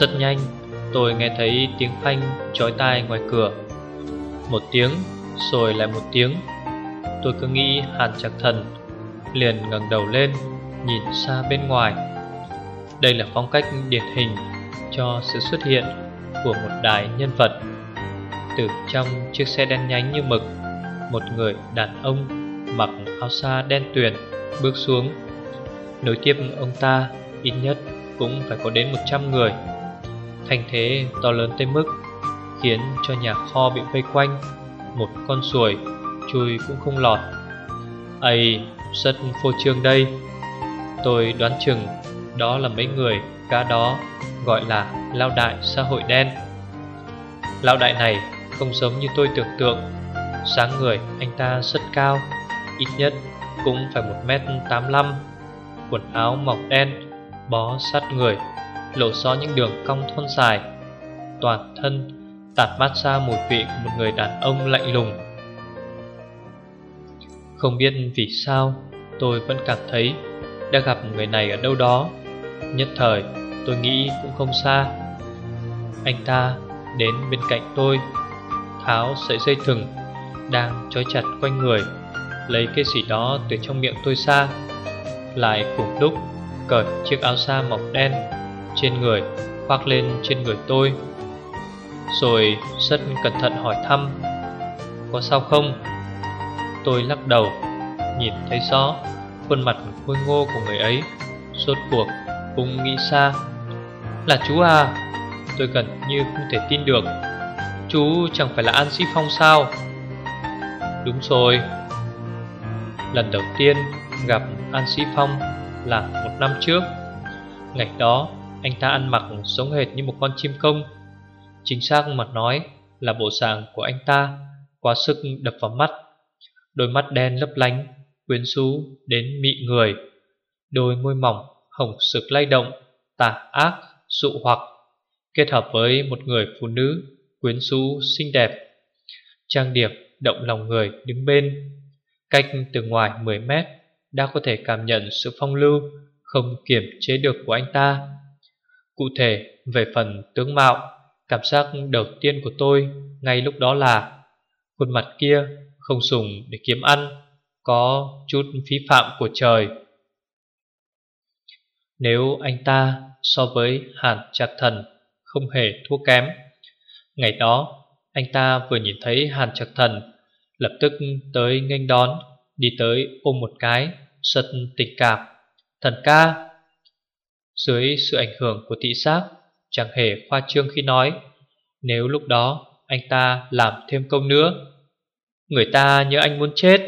Rất nhanh. Tôi nghe thấy tiếng phanh chói tai ngoài cửa. Một tiếng, Rồi lại một tiếng. Tôi cứ nghĩ Hàn chặt Thần, Liền ngẩng đầu lên, Nhìn xa bên ngoài. Đây là phong cách điển hình Cho sự xuất hiện Của một đại nhân vật. Từ trong chiếc xe đen nhánh như mực, Một người đàn ông Mặc áo sa đen tuyền Bước xuống. Nối tiếp ông ta, Ít nhất cũng phải có đến 100 người. Thành thế to lớn tới mức Khiến cho nhà kho bị vây quanh, Một con ruồi Chui cũng không lọt. Ây, rất phô trương đây. Tôi đoán chừng Đó là mấy người cá đó Gọi là lao đại xã hội đen. Lao đại này Không giống như tôi tưởng tượng. Sáng người anh ta rất cao, Ít nhất cũng phải 1m85 Quần áo mỏng đen, Bó sát người lộ rõ những đường cong thon dài. Toàn thân tạt mát ra mùi vị của một người đàn ông lạnh lùng. Không biết vì sao, tôi vẫn cảm thấy đã gặp người này ở đâu đó. Nhất thời, tôi nghĩ cũng không xa. Anh ta đến bên cạnh tôi, Tháo sợi dây thừng đang trói chặt quanh người, Lấy cái gì đó từ trong miệng tôi ra. Lại cùng lúc cởi chiếc áo sa màu đen trên người, khoác lên trên người tôi. Rồi rất cẩn thận hỏi thăm, Có sao không? Tôi lắc đầu, Nhìn thấy rõ khuôn mặt khôi ngô của người ấy Rốt cuộc cũng nghĩ xa. Là chú à Tôi gần như không thể tin được. Chú chẳng phải là An Sĩ Phong sao? Đúng rồi. Lần đầu tiên gặp An Sĩ Phong là một năm trước. Ngày đó anh ta ăn mặc giống hệt như một con chim công Chính xác mà nói là bộ sàng của anh ta Quá sức đập vào mắt. Đôi mắt đen lấp lánh Quyến rũ đến mị người. Đôi môi mỏng hồng sực lay động Tà ác, dụ hoặc Kết hợp với một người phụ nữ Quyến rũ xinh đẹp. Trang điểm động lòng người đứng bên Cách từ ngoài 10 mét Đã có thể cảm nhận sự phong lưu Không kiểm chế được của anh ta. Cụ thể về phần tướng mạo, Cảm giác đầu tiên của tôi ngay lúc đó là Khuôn mặt kia không dùng để kiếm ăn, Có chút phí phạm của trời. Nếu anh ta so với Hàn Trạc Thần không hề thua kém, Ngày đó anh ta vừa nhìn thấy Hàn Trạc Thần Lập tức tới nghênh đón, Đi tới ôm một cái Rất tình cảm. Thần ca dưới sự ảnh hưởng của thị giác, Chẳng hề khoa trương khi nói, Nếu lúc đó anh ta làm thêm câu nữa, Người ta nhớ anh muốn chết,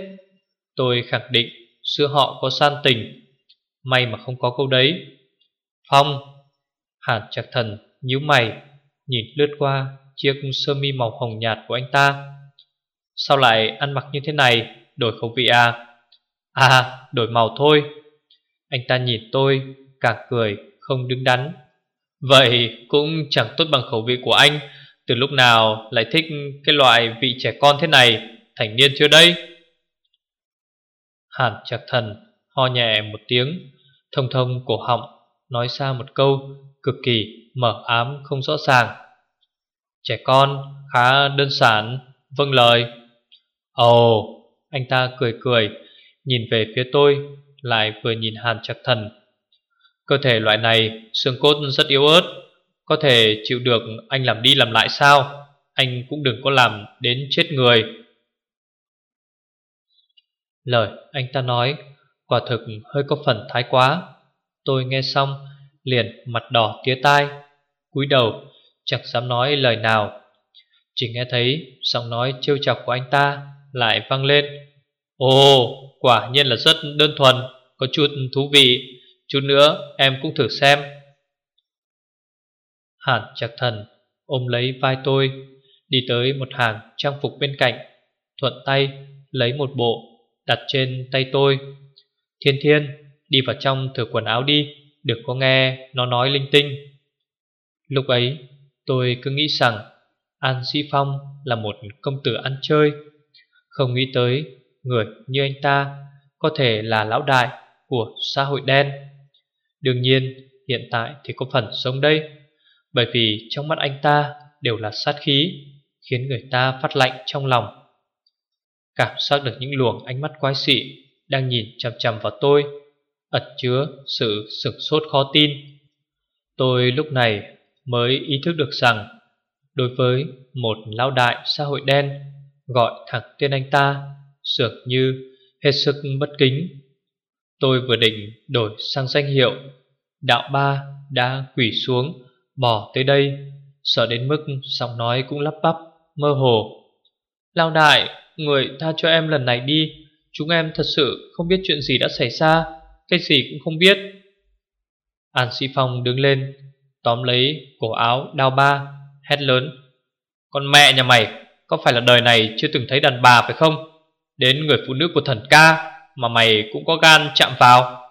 Tôi khẳng định xưa họ có san tình, May mà không có câu đấy. Phong, Hàn chặt thần nhíu mày, Nhìn lướt qua chiếc sơ mi màu hồng nhạt của anh ta. Sao lại ăn mặc như thế này, Đổi khẩu vị à? À đổi màu thôi. Anh ta nhìn tôi càng cười, không đứng đắn. Vậy cũng chẳng tốt bằng khẩu vị của anh. Từ lúc nào lại thích cái loại vị trẻ con thế này? Thành niên chưa đây? Hàn chặt thần Ho nhẹ một tiếng, Thông thông cổ họng, Nói ra một câu cực kỳ mở ám không rõ ràng. Trẻ con khá đơn giản Vâng lời. Ồ, Anh ta cười cười, Nhìn về phía tôi, Lại vừa nhìn Hàn chặt thần. Cơ thể loại này, xương cốt rất yếu ớt, Có thể chịu được anh làm đi làm lại sao? Anh cũng đừng có làm đến chết người. Lời, anh ta nói, Quả thực hơi có phần thái quá. Tôi nghe xong, Liền mặt đỏ tía tai, cúi đầu, chẳng dám nói lời nào. Chỉ nghe thấy giọng nói trêu chọc của anh ta Lại vang lên. Ồ, quả nhiên là rất đơn thuần, Có chút thú vị. Chút nữa em cũng thử xem. Hàn chặt thần ôm lấy vai tôi, Đi tới một hàng trang phục bên cạnh, Thuận tay lấy một bộ Đặt trên tay tôi. Thiên thiên, đi vào trong thử quần áo đi Đừng có nghe nó nói linh tinh. Lúc ấy, tôi cứ nghĩ rằng An Sĩ Phong là một công tử ăn chơi. Không nghĩ tới người như anh ta Có thể là lão đại của xã hội đen. Đương nhiên, hiện tại thì có phần sống đây, Bởi vì trong mắt anh ta đều là sát khí, Khiến người ta phát lạnh trong lòng. Cảm giác được những luồng ánh mắt quái dị Đang nhìn chằm chằm vào tôi, Ẩn chứa sự sửng sốt khó tin. Tôi lúc này mới ý thức được rằng, Đối với một lão đại xã hội đen, Gọi thẳng tên anh ta Dường như hết sức bất kính. Tôi vừa định đổi sang danh hiệu, Đạo ba đã quỷ xuống, Bỏ tới đây, Sợ đến mức giọng nói cũng lắp bắp, Mơ hồ. Lao đại, Người tha cho em lần này đi, Chúng em thật sự không biết chuyện gì đã xảy ra, Cái gì cũng không biết. An Sĩ Phong đứng lên, Tóm lấy cổ áo đao ba, Hét lớn, Con mẹ nhà mày, Có phải là đời này chưa từng thấy đàn bà phải không? Đến người phụ nữ của thần ca mà mày cũng có gan chạm vào.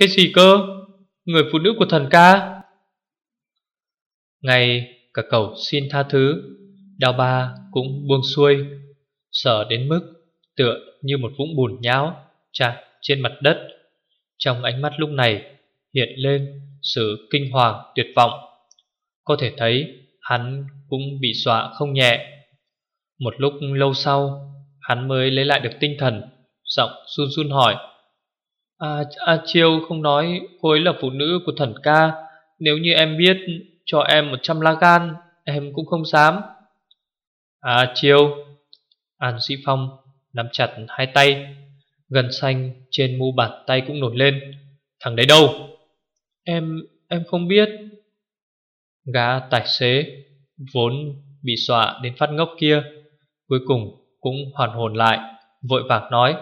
Cái gì cơ? Người phụ nữ của thần ca? Ngay cả cầu xin tha thứ Đào ba cũng buông xuôi, Sợ đến mức tựa như một vũng bùn nhão Chạm trên mặt đất. Trong ánh mắt lúc này Hiện lên sự kinh hoàng tuyệt vọng. Có thể thấy hắn cũng bị dọa không nhẹ. Một lúc lâu sau, Hắn mới lấy lại được tinh thần. Giọng run run hỏi. A A Chiêu không nói cô ấy là phụ nữ của thần ca. Nếu như em biết cho em 100 la gan Em cũng không dám. A Chiêu. An Sĩ Phong nắm chặt hai tay. Gần xanh trên mu bàn tay cũng nổi lên. Thằng đấy đâu? Em, em không biết. Gã tài xế Vốn bị dọa đến phát ngốc kia Cuối cùng cũng hoàn hồn lại Vội vàng nói.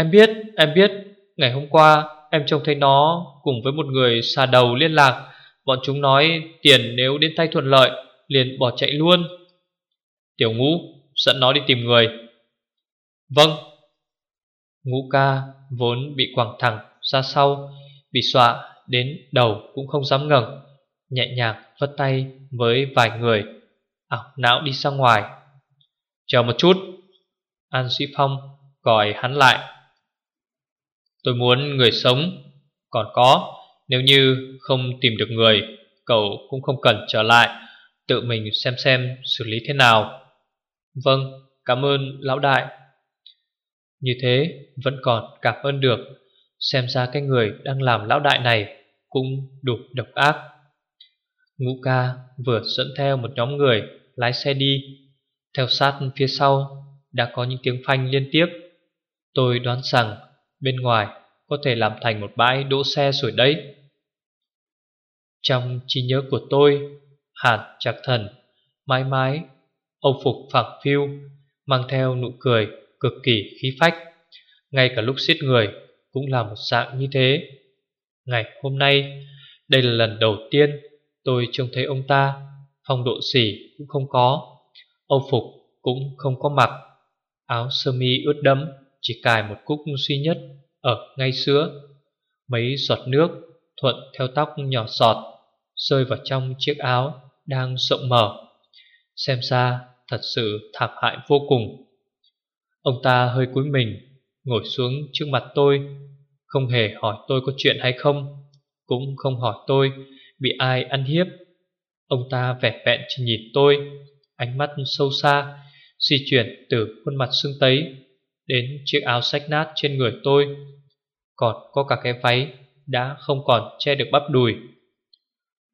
Em biết, em biết. Ngày hôm qua em trông thấy nó Cùng với một người xà đầu liên lạc. Bọn chúng nói tiền nếu đến tay thuận lợi Liền bỏ chạy luôn. Tiểu ngũ dẫn nó đi tìm người. Vâng. Ngũ ca vốn bị quẳng thẳng ra sau Bị xọa đến đầu cũng không dám ngẩng Nhẹ nhàng vất tay với vài người. Ảo não đi ra ngoài. Chờ một chút. An Sĩ Phong gọi hắn lại. Tôi muốn người sống Còn có. Nếu như không tìm được người, Cậu cũng không cần trở lại, Tự mình xem xem xử lý thế nào. Vâng Cảm ơn lão đại. Như thế vẫn còn cảm ơn được. Xem ra cái người đang làm lão đại này Cũng đủ độc ác. Ngũ ca vừa dẫn theo một nhóm người Lái xe đi. Theo sát phía sau, Đã có những tiếng phanh liên tiếp. Tôi đoán rằng bên ngoài Có thể làm thành một bãi đỗ xe rồi đấy. Trong trí nhớ của tôi, Hàn chặt thần Mãi mãi Âu phục phẳng phiu, Mang theo nụ cười cực kỳ khí phách. Ngay cả lúc xiết người Cũng là một dạng như thế. Ngày hôm nay, Đây là lần đầu tiên Tôi trông thấy ông ta, Phong độ xỉ cũng không có, Âu phục cũng không có mặc, Áo sơ mi ướt đẫm. Chỉ cài một cúc duy nhất Ở ngay sữa Mấy giọt nước thuận theo tóc nhỏ giọt Rơi vào trong chiếc áo Đang rộng mở. Xem ra thật sự thảm hại vô cùng. Ông ta hơi cúi mình, Ngồi xuống trước mặt tôi, Không hề hỏi tôi có chuyện hay không, Cũng không hỏi tôi Bị ai ăn hiếp. Ông ta vẻ vẹn chỉ nhìn tôi, Ánh mắt sâu xa, Di chuyển từ khuôn mặt xương tấy Đến chiếc áo sách nát trên người tôi. Còn có cả cái váy Đã không còn che được bắp đùi.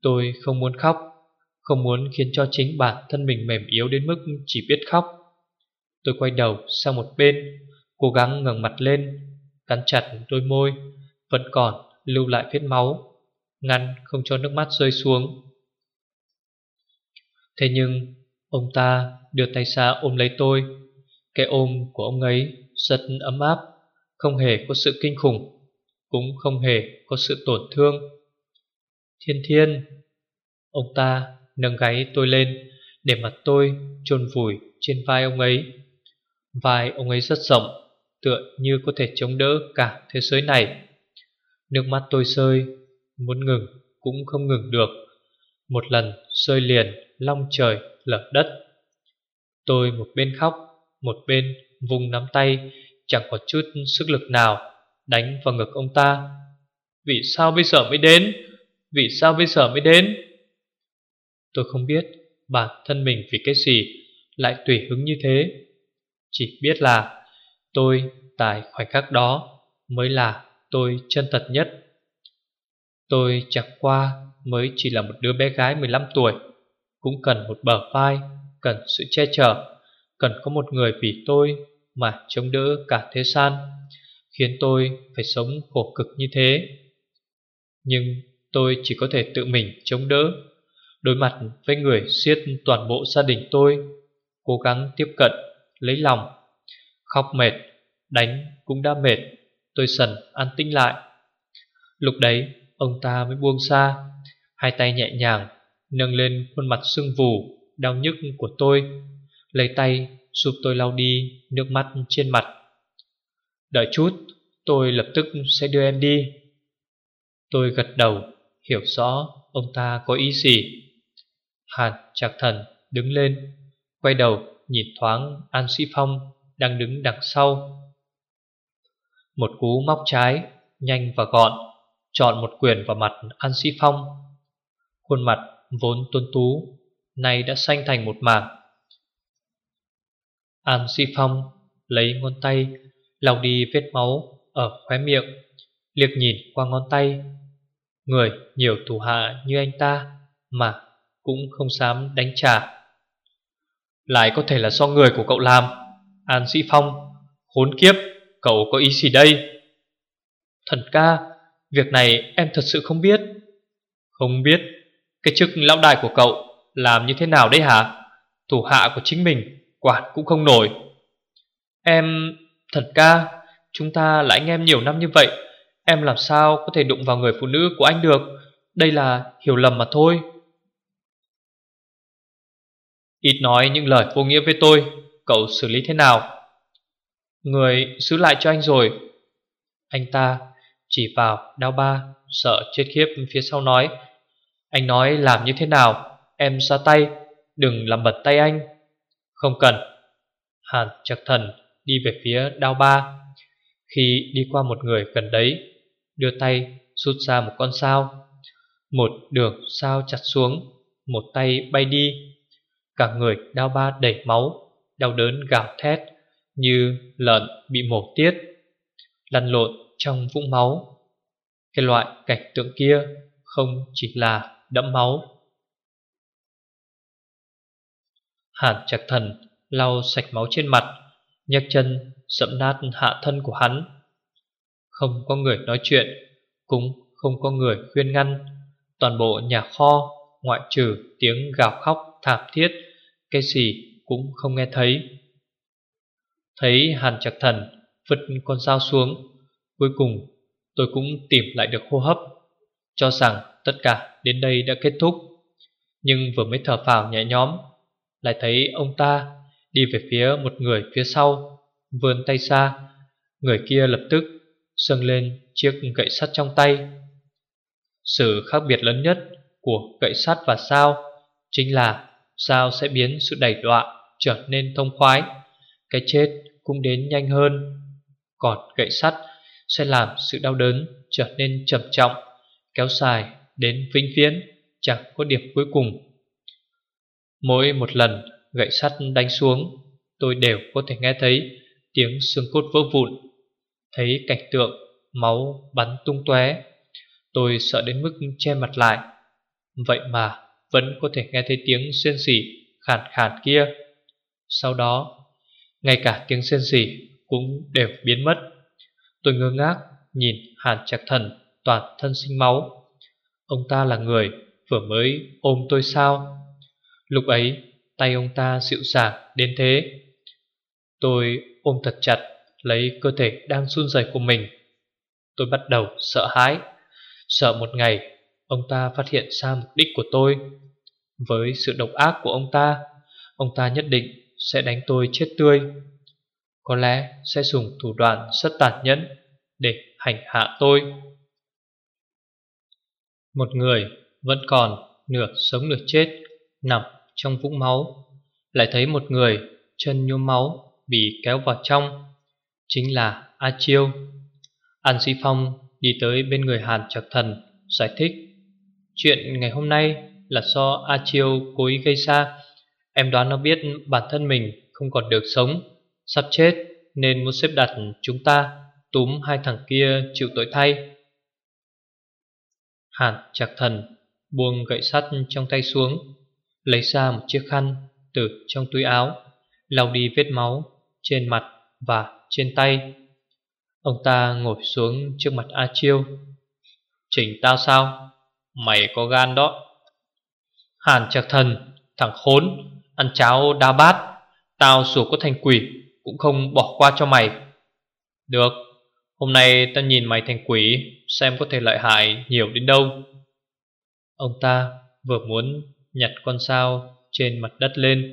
Tôi không muốn khóc, Không muốn khiến cho chính bản thân mình mềm yếu đến mức chỉ biết khóc. Tôi quay đầu sang một bên, Cố gắng ngẩng mặt lên, Cắn chặt đôi môi, Vẫn còn lưu lại vết máu, Ngăn không cho nước mắt rơi xuống. Thế nhưng, Ông ta đưa tay xa ôm lấy tôi. Cái ôm của ông ấy rất ấm áp, Không hề có sự kinh khủng, Cũng không hề có sự tổn thương. Thiên thiên, Ông ta nâng gáy tôi lên Để mặt tôi chôn vùi trên vai ông ấy. Vai ông ấy rất rộng, Tựa như có thể chống đỡ cả thế giới này. Nước mắt tôi rơi, Muốn ngừng cũng không ngừng được. Một lần rơi liền, Long trời, lở đất. Tôi một bên khóc, Một bên vùng nắm tay, Chẳng có chút sức lực nào, Đánh vào ngực ông ta. Vì sao bây giờ mới đến? Vì sao bây giờ mới đến? Tôi không biết bản thân mình vì cái gì Lại tùy hứng như thế. Chỉ biết là Tôi tại khoảnh khắc đó Mới là tôi chân thật nhất. Tôi chẳng qua mới chỉ là một đứa bé gái 15 tuổi, Cũng cần một bờ vai, Cần sự che chở, Cần có một người vì tôi mà chống đỡ cả thế gian, Khiến tôi phải sống khổ cực như thế. Nhưng tôi chỉ có thể tự mình chống đỡ, Đối mặt với người siết toàn bộ gia đình tôi, Cố gắng tiếp cận, Lấy lòng. Khóc mệt, Đánh cũng đã mệt, Tôi sần an tĩnh lại. Lúc đấy, ông ta mới buông xa Hai tay nhẹ nhàng, Nâng lên khuôn mặt sưng vù, Đau nhức của tôi, Lấy tay giúp tôi lau đi Nước mắt trên mặt. Đợi chút, tôi lập tức sẽ đưa em đi. Tôi gật đầu, Hiểu rõ ông ta có ý gì. Hàn chặt thần đứng lên, Quay đầu nhìn thoáng An Sĩ Phong Đang đứng đằng sau. Một cú móc trái, Nhanh và gọn, Chọn một quyền vào mặt An Sĩ Phong. Khuôn mặt vốn tuân tú, Nay đã xanh thành một mảng. An Sĩ Phong lấy ngón tay, lau đi vết máu ở khóe miệng, liếc nhìn qua ngón tay. Người nhiều thủ hạ như anh ta Mà cũng không dám đánh trả. Lại có thể là do người của cậu làm. An Sĩ Phong, Khốn kiếp, Cậu có ý gì đây? Thần ca, Việc này em thật sự không biết. Không biết Cái chức lão đại của cậu Làm như thế nào đấy hả? Thủ hạ của chính mình Quản cũng không nổi. Em, thật ca, Chúng ta là anh em nhiều năm như vậy, Em làm sao có thể đụng vào người phụ nữ của anh được? Đây là hiểu lầm mà thôi. Ít nói những lời vô nghĩa với tôi, Cậu xử lý thế nào? Người giữ lại cho anh rồi. Anh ta chỉ vào đao ba, Sợ chết khiếp phía sau nói. Anh nói làm như thế nào? Em ra tay, Đừng làm bật tay anh. Không cần. Hàn chặt thần đi về phía đao ba. Khi đi qua một người gần đấy, Đưa tay rút ra một con sao. Một đường sao chặt xuống, Một tay bay đi. Cả người đao ba đầy máu, Đau đớn gào thét, Như lợn bị mổ tiết, Lăn lộn trong vũng máu. Cái loại cảnh tượng kia Không chỉ là đẫm máu. Hàn Trạch thần lau sạch máu trên mặt, nhấc chân dẫm nát hạ thân của hắn. Không có người nói chuyện, Cũng không có người khuyên ngăn. Toàn bộ nhà kho, Ngoại trừ tiếng gào khóc, thảm thiết, Cái gì cũng không nghe thấy. Thấy hàn Trạch thần Vứt con dao xuống, Cuối cùng tôi cũng tìm lại được hô hấp, Cho rằng tất cả đến đây đã kết thúc. Nhưng vừa mới thở phào nhẹ nhõm lại thấy ông ta đi về phía một người phía sau, Vươn tay ra. Người kia lập tức sâng lên chiếc gậy sắt trong tay. Sự khác biệt lớn nhất của gậy sắt và sao Chính là sao sẽ biến sự đẩy đọa trở nên thông khoái. Cái chết cũng đến nhanh hơn, Còn gậy sắt sẽ làm sự đau đớn trở nên trầm trọng, Kéo dài đến vĩnh viễn, chẳng có điểm cuối cùng. Mỗi một lần gậy sắt đánh xuống, Tôi đều có thể nghe thấy tiếng xương cốt vỡ vụn, Thấy cảnh tượng máu bắn tung tóe. Tôi sợ đến mức che mặt lại. Vậy mà vẫn có thể nghe thấy tiếng xuyên xỉ khàn khàn kia. Sau đó, Ngay cả tiếng xuyên xỉ cũng đều biến mất. Tôi ngơ ngác nhìn Hàn Trạc Thần toàn thân sinh máu. Ông ta là người vừa mới ôm tôi sao? Lúc ấy, tay ông ta dịu dàng đến thế. Tôi ôm thật chặt, lấy cơ thể đang run rẩy của mình. Tôi bắt đầu sợ hãi. Sợ một ngày, Ông ta phát hiện ra mục đích của tôi. Với sự độc ác của ông ta Ông ta nhất định sẽ đánh tôi chết tươi. Có lẽ sẽ dùng thủ đoạn rất tàn nhẫn Để hành hạ tôi. Một người vẫn còn nửa sống nửa chết Nằm trong vũng máu. Lại thấy một người chân nhuốm máu Bị kéo vào trong, Chính là A Chiêu. An Sĩ Phong đi tới bên người Hàn Trạc Thần, Giải thích, Chuyện ngày hôm nay là do A Chiêu cố ý gây ra. Em đoán nó biết bản thân mình không còn được sống, Sắp chết, nên muốn xếp đặt chúng ta Túm hai thằng kia chịu tội thay. Hàn Trạc Thần buông gậy sắt trong tay xuống. Lấy ra một chiếc khăn từ trong túi áo, lau đi vết máu trên mặt và trên tay. Ông ta ngồi xuống trước mặt A Chiêu. Chỉnh tao sao? Mày có gan đó. Hàn Trạc Thần, Thằng khốn, Ăn cháo đa bát, Tao dù có thành quỷ Cũng không bỏ qua cho mày. Được, Hôm nay tao nhìn mày thành quỷ, Xem có thể lợi hại nhiều đến đâu. Ông ta vừa muốn nhặt con sao trên mặt đất lên.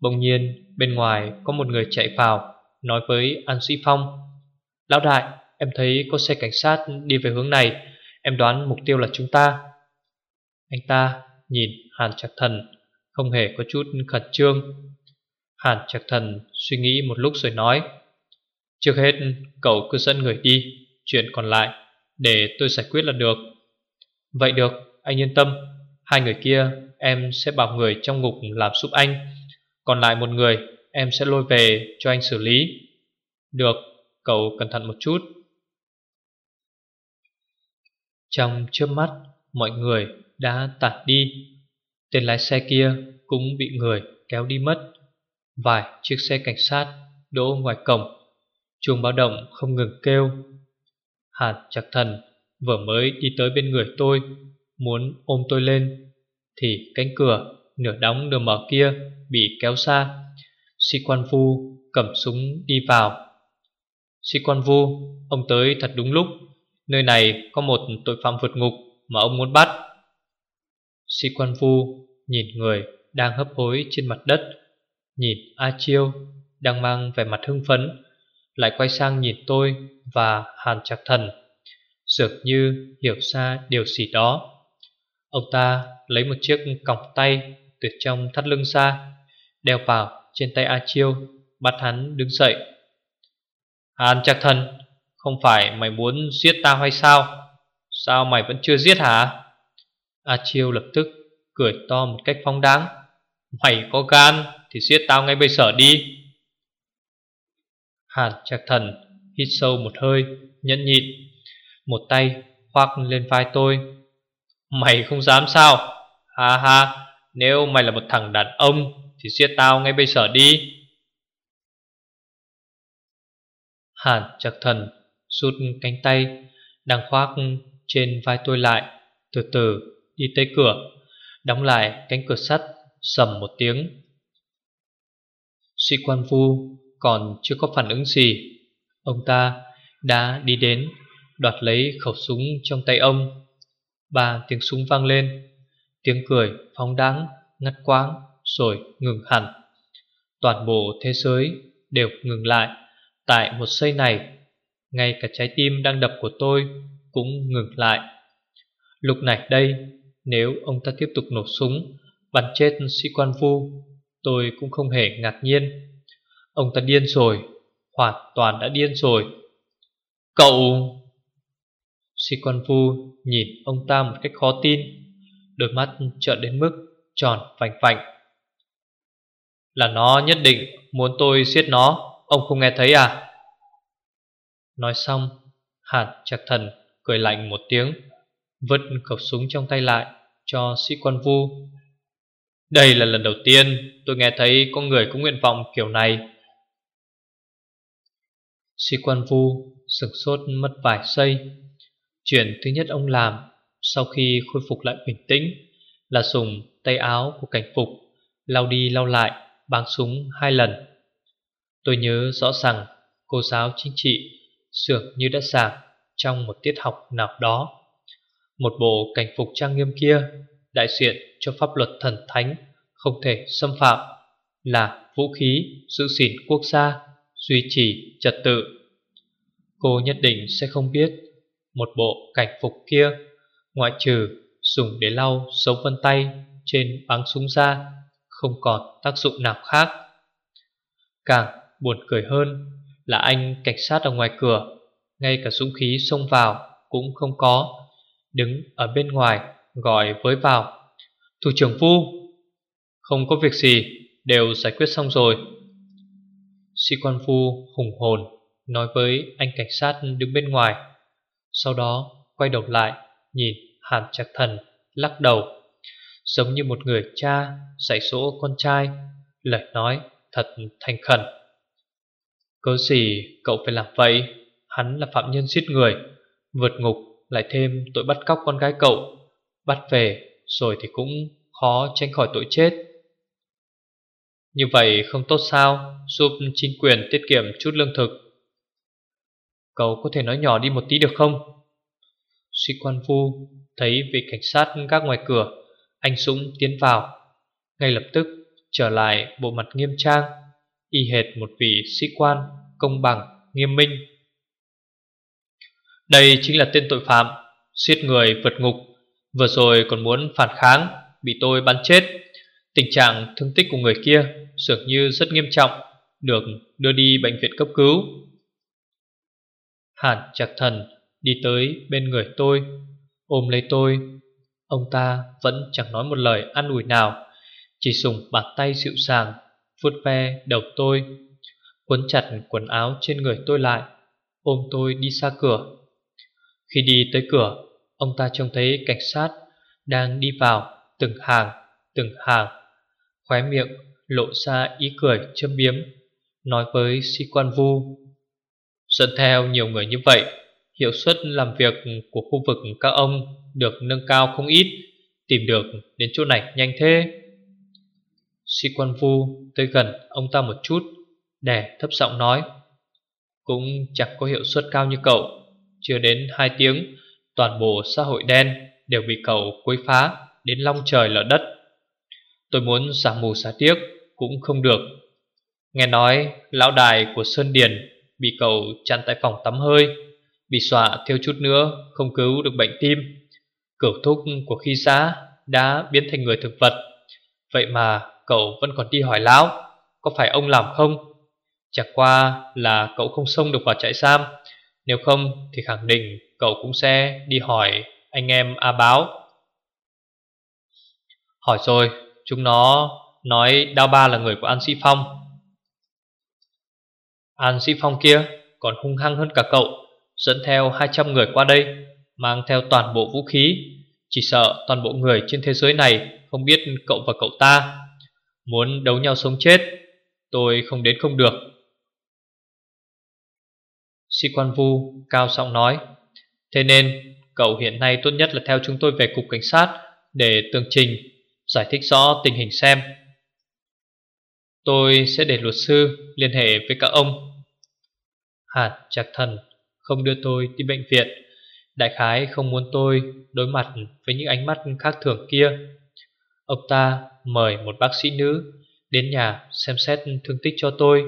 Bỗng nhiên, bên ngoài có một người chạy vào, Nói với An Sĩ Phong, Lão đại, em thấy có xe cảnh sát đi về hướng này, Em đoán mục tiêu là chúng ta. Anh ta nhìn Hàn Trạc Thần, Không hề có chút khẩn trương. Hàn Trạc Thần suy nghĩ một lúc rồi nói, Trước hết, cậu cứ dẫn người đi, Chuyện còn lại, Để tôi giải quyết là được. Vậy được, anh yên tâm. Hai người kia, em sẽ bảo người trong ngục làm giúp anh. Còn lại một người, em sẽ lôi về cho anh xử lý. Được, Cậu cẩn thận một chút. Trong trước mắt, Mọi người đã tản đi. Tên lái xe kia Cũng bị người kéo đi mất. Vài chiếc xe cảnh sát Đỗ ngoài cổng. Chuông báo động không ngừng kêu. Hạt chặt thần Vừa mới đi tới bên người tôi. Muốn ôm tôi lên, Thì cánh cửa nửa đóng nửa mở kia Bị kéo xa. Sĩ quan phu cầm súng đi vào. Sĩ quan vu, Ông tới thật đúng lúc. Nơi này có một tội phạm vượt ngục Mà ông muốn bắt. Sĩ quan vu nhìn người Đang hấp hối trên mặt đất, Nhìn A Chiêu Đang mang vẻ mặt hưng phấn, Lại quay sang nhìn tôi Và Hàn Trạc Thần. Dường như hiểu ra điều gì đó. Ông ta lấy một chiếc còng tay Từ trong thắt lưng ra, Đeo vào trên tay A Chiêu, Bắt hắn đứng dậy. Hàn chắc Thần, Không phải mày muốn giết tao hay sao? Sao mày vẫn chưa giết hả? A Chiêu lập tức Cười to một cách phong đáng. Mày có gan thì giết tao ngay bây giờ đi. Hàn Trạc Thần Hít sâu một hơi, Nhẫn nhịn, Một tay khoác lên vai tôi. Mày không dám sao? Ha ha, Nếu mày là một thằng đàn ông Thì giết tao ngay bây giờ đi. Hàn chặt thần Rút cánh tay Đang khoác trên vai tôi lại, Từ từ đi tới cửa, Đóng lại cánh cửa sắt, Sầm một tiếng. Sĩ quan vu còn chưa có phản ứng gì. Ông ta đã đi đến, Đoạt lấy khẩu súng trong tay ông. Ba tiếng súng vang lên, Tiếng cười phóng đáng Ngắt quãng, rồi ngừng hẳn. Toàn bộ thế giới đều ngừng lại. Tại một giây này, Ngay cả trái tim đang đập của tôi Cũng ngừng lại. Lúc này đây, Nếu ông ta tiếp tục nổ súng, Bắn chết sĩ quan vu, Tôi cũng không hề ngạc nhiên. Ông ta điên rồi, Hoàn toàn đã điên rồi. Cậu Sĩ quan vu nhìn ông ta một cách khó tin, Đôi mắt trợn đến mức tròn vành vạnh Là nó nhất định muốn tôi giết nó, Ông không nghe thấy à? Nói xong, Hàn chặt thần cười lạnh một tiếng, Vứt khẩu súng trong tay lại Cho sĩ quan vu Đây là lần đầu tiên Tôi nghe thấy có người có nguyện vọng kiểu này. Sĩ quan vu sửng sốt mất vài giây Chuyện thứ nhất ông làm Sau khi khôi phục lại bình tĩnh Là dùng tay áo của cảnh phục Lau đi lau lại Báng súng hai lần Tôi nhớ rõ ràng cô giáo chính trị Dường như đã giảm trong một tiết học nào đó. Một bộ cảnh phục trang nghiêm kia đại diện cho pháp luật thần thánh không thể xâm phạm là vũ khí giữ gìn quốc gia, duy trì trật tự. Cô nhất định sẽ không biết một bộ cảnh phục kia ngoại trừ dùng để lau dấu vân tay trên bắn súng ra không còn tác dụng nào khác. Càng buồn cười hơn là anh cảnh sát ở ngoài cửa, ngay cả súng khí xông vào cũng không có, đứng ở bên ngoài gọi với vào. Thủ trưởng Vu không có việc gì, đều giải quyết xong rồi. Sĩ quan Vu hùng hồn nói với anh cảnh sát đứng bên ngoài, sau đó quay đầu lại nhìn Hàn Trạc Thần lắc đầu, giống như một người cha dạy dỗ con trai, lời nói thật thành khẩn. Cớ gì cậu phải làm vậy? Hắn là phạm nhân giết người. Vượt ngục lại thêm tội bắt cóc con gái cậu. Bắt về rồi thì cũng khó tránh khỏi tội chết. Như vậy không tốt sao? Giúp chính quyền tiết kiệm chút lương thực. Cậu có thể nói nhỏ đi một tí được không Sĩ quan vu Thấy vị cảnh sát gác ngoài cửa Anh Dũng tiến vào Ngay lập tức trở lại bộ mặt nghiêm trang y hệt một vị sĩ quan công bằng, nghiêm minh. Đây chính là tên tội phạm, giết người vượt ngục, vừa rồi còn muốn phản kháng, bị tôi bắn chết. Tình trạng thương tích của người kia dường như rất nghiêm trọng, được đưa đi bệnh viện cấp cứu. Hàn chặt thần đi tới bên người tôi, ôm lấy tôi. Ông ta vẫn chẳng nói một lời an ủi nào, chỉ dùng bàn tay dịu dàng vuốt ve đầu tôi Quấn chặt quần áo trên người tôi lại Ôm tôi đi xa cửa Khi đi tới cửa Ông ta trông thấy cảnh sát Đang đi vào từng hàng Từng hàng Khóe miệng lộ ra ý cười châm biếm Nói với sĩ quan vu Dẫn theo nhiều người như vậy, Hiệu suất làm việc của khu vực các ông Được nâng cao không ít, Tìm được đến chỗ này nhanh thế. Sĩ quan vu tới gần ông ta một chút Để thấp giọng nói, Cũng chẳng có hiệu suất cao như cậu, Chưa đến 2 tiếng, Toàn bộ xã hội đen Đều bị cậu quấy phá Đến long trời lở đất. Tôi muốn giả mù xả tiếc Cũng không được. Nghe nói, lão đài của Sơn Điền Bị cậu chặn tại phòng tắm hơi, Bị xọa thiếu chút nữa, Không cứu được bệnh tim. Cửu thúc của khi xã Đã biến thành người thực vật. Vậy mà Cậu vẫn còn đi hỏi lão, Có phải ông làm không? Chẳng qua là cậu không xông được vào trại giam. Nếu không thì khẳng định Cậu cũng sẽ đi hỏi anh em A Báo. Hỏi rồi, Chúng nó nói Đao Ba là người của An Sĩ Phong. An Sĩ Phong kia còn hung hăng hơn cả cậu, Dẫn theo 200 người qua đây, Mang theo toàn bộ vũ khí. Chỉ sợ toàn bộ người trên thế giới này Không biết cậu và cậu ta Muốn đấu nhau sống chết. Tôi không đến không được. Sĩ quan vu cao giọng nói, Thế nên cậu hiện nay tốt nhất là theo chúng tôi về cục cảnh sát Để tường trình, Giải thích rõ tình hình xem. Tôi sẽ để luật sư liên hệ với các ông Hạt chặt thần không đưa tôi đi bệnh viện Đại khái không muốn tôi đối mặt với những ánh mắt khác thường kia Ông ta mời một bác sĩ nữ đến nhà xem xét thương tích cho tôi.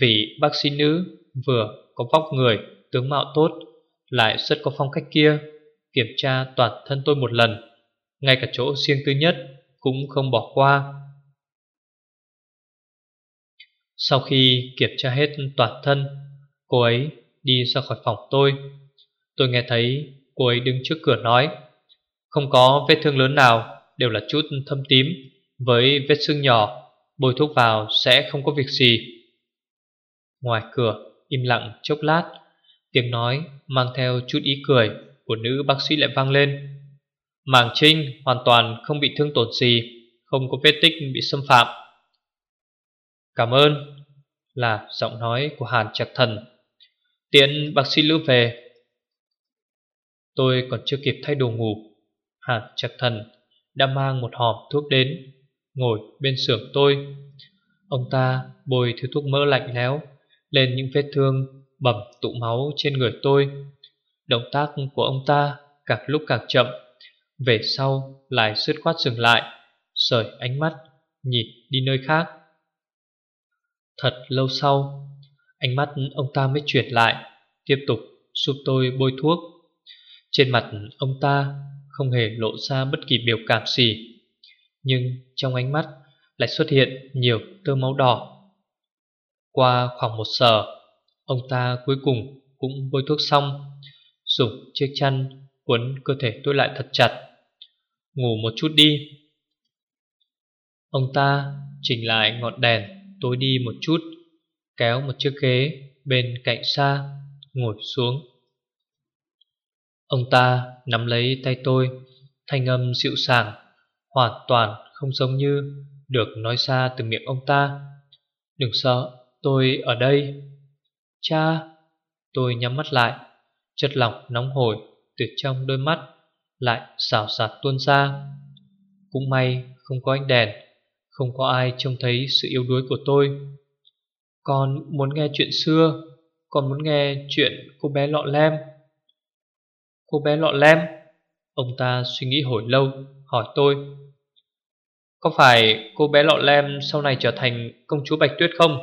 Vì bác sĩ nữ vừa có vóc người, tướng mạo tốt, lại rất có phong cách kia, kiểm tra toàn thân tôi một lần, ngay cả chỗ riêng tư nhất cũng không bỏ qua. Sau khi kiểm tra hết toàn thân, cô ấy đi ra khỏi phòng tôi. Tôi nghe thấy cô ấy đứng trước cửa nói, không có vết thương lớn nào đều là chút thâm tím. Với vết sưng nhỏ Bôi thuốc vào sẽ không có việc gì. Ngoài cửa Im lặng chốc lát Tiếng nói mang theo chút ý cười Của nữ bác sĩ lại vang lên. Màng Trinh hoàn toàn không bị thương tổn gì Không có vết tích bị xâm phạm. Cảm ơn. Là giọng nói của Hàn Trạc Thần. Tiện bác sĩ Lữ về. Tôi còn chưa kịp thay đồ ngủ. Hàn Trạc Thần đã mang một hòm thuốc đến, ngồi bên xưởng tôi. Ông ta bôi thứ thuốc mỡ lạnh lẽo lên những vết thương bầm tụ máu trên người tôi, Động tác của ông ta càng lúc càng chậm. Về sau lại sứt khoát dừng lại sởi ánh mắt Nhìn đi nơi khác. Thật lâu sau, Ánh mắt ông ta mới chuyển lại, Tiếp tục giúp tôi bôi thuốc. Trên mặt ông ta Không hề lộ ra bất kỳ biểu cảm gì, Nhưng trong ánh mắt Lại xuất hiện nhiều tơ máu đỏ. Qua khoảng một giờ, Ông ta cuối cùng cũng bôi thuốc xong, Dùng chiếc chăn Quấn cơ thể tôi lại thật chặt. Ngủ một chút đi. Ông ta chỉnh lại ngọn đèn tôi đi một chút, Kéo một chiếc ghế bên cạnh xa Ngồi xuống. Ông ta nắm lấy tay tôi, Thanh âm dịu sàng, Hoàn toàn không giống như Được nói ra từ miệng ông ta. Đừng sợ, tôi ở đây. Cha. Tôi nhắm mắt lại, Chất lỏng nóng hổi từ trong đôi mắt Lại xào xạc tuôn ra. Cũng may không có ánh đèn không có ai trông thấy sự yếu đuối của tôi. Con muốn nghe chuyện xưa, Con muốn nghe chuyện cô bé lọ lem. Cô bé lọ lem? Ông ta suy nghĩ hồi lâu, Hỏi tôi. Có phải cô bé lọ lem Sau này trở thành công chúa Bạch Tuyết không?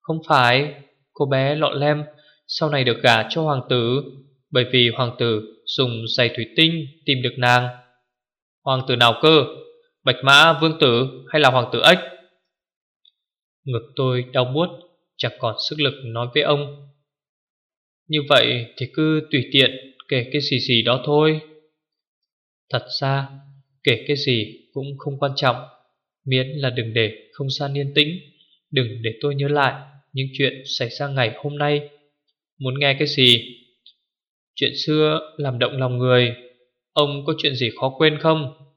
Không phải, Cô bé lọ lem Sau này được gả cho hoàng tử, Bởi vì hoàng tử dùng giày thủy tinh Tìm được nàng. Hoàng tử nào cơ? Bạch mã, vương tử hay là hoàng tử ếch Ngực tôi đau buốt, Chẳng còn sức lực nói với ông. Như vậy thì cứ tùy tiện Kể cái gì gì đó thôi. Thật ra, Kể cái gì cũng không quan trọng, Miễn là đừng để không gian yên tĩnh, Đừng để tôi nhớ lại Những chuyện xảy ra ngày hôm nay. Muốn nghe cái gì? Chuyện xưa làm động lòng người, Ông có chuyện gì khó quên không?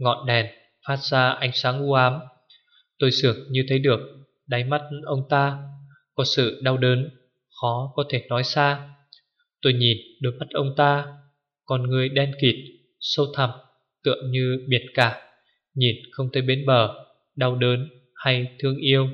Ngọn đèn phát ra ánh sáng u ám. Tôi sược như thấy được Đáy mắt ông ta Có sự đau đớn Khó có thể nói xa. Tôi nhìn đôi mắt ông ta Con người đen kịt, sâu thẳm Tựa như biển cả Nhìn không thấy bến bờ Đau đớn hay thương yêu.